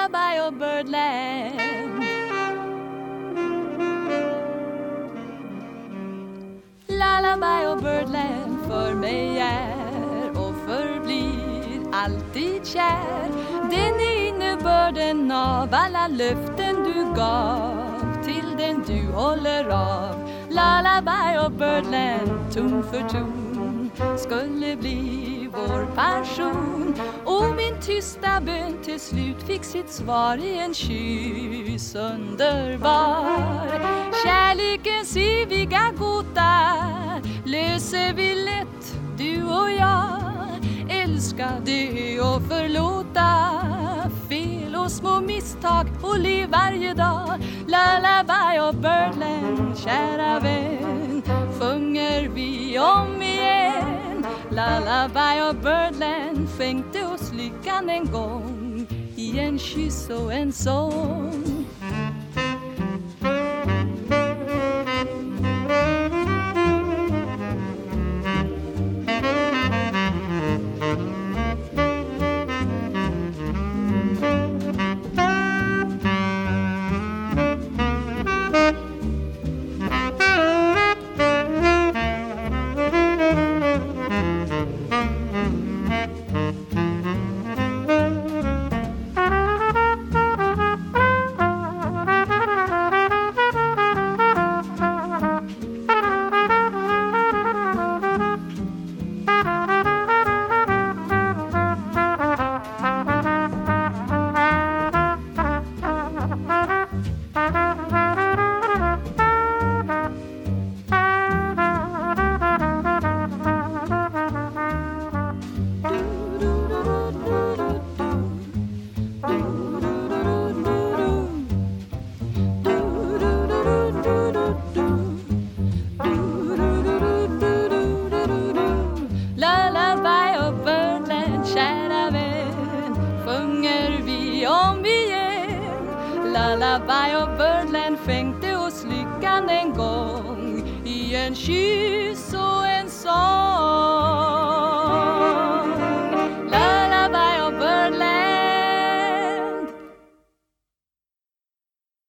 Lullaby och Birdland. Lullaby och Birdland för mig är och förblir alltid kär. Den är innebörden av alla löften du gav till den du håller av. Lullaby och Birdland, ton för ton skulle bli vår passion. Och min tysta bön till slut fick sitt svar i en kyss underbar Kärlekens eviga gåta löser vi lätt, du och jag. Älska, dö och förlåta fel och små misstag och le varje dag. Lullaby och Birdland, kära vän. Lullaby och Birdland skänkte oss lyckan en gång i en kyss och en sång Lullaby och Birdland skänkte oss lyckan en gång. I en kyss och en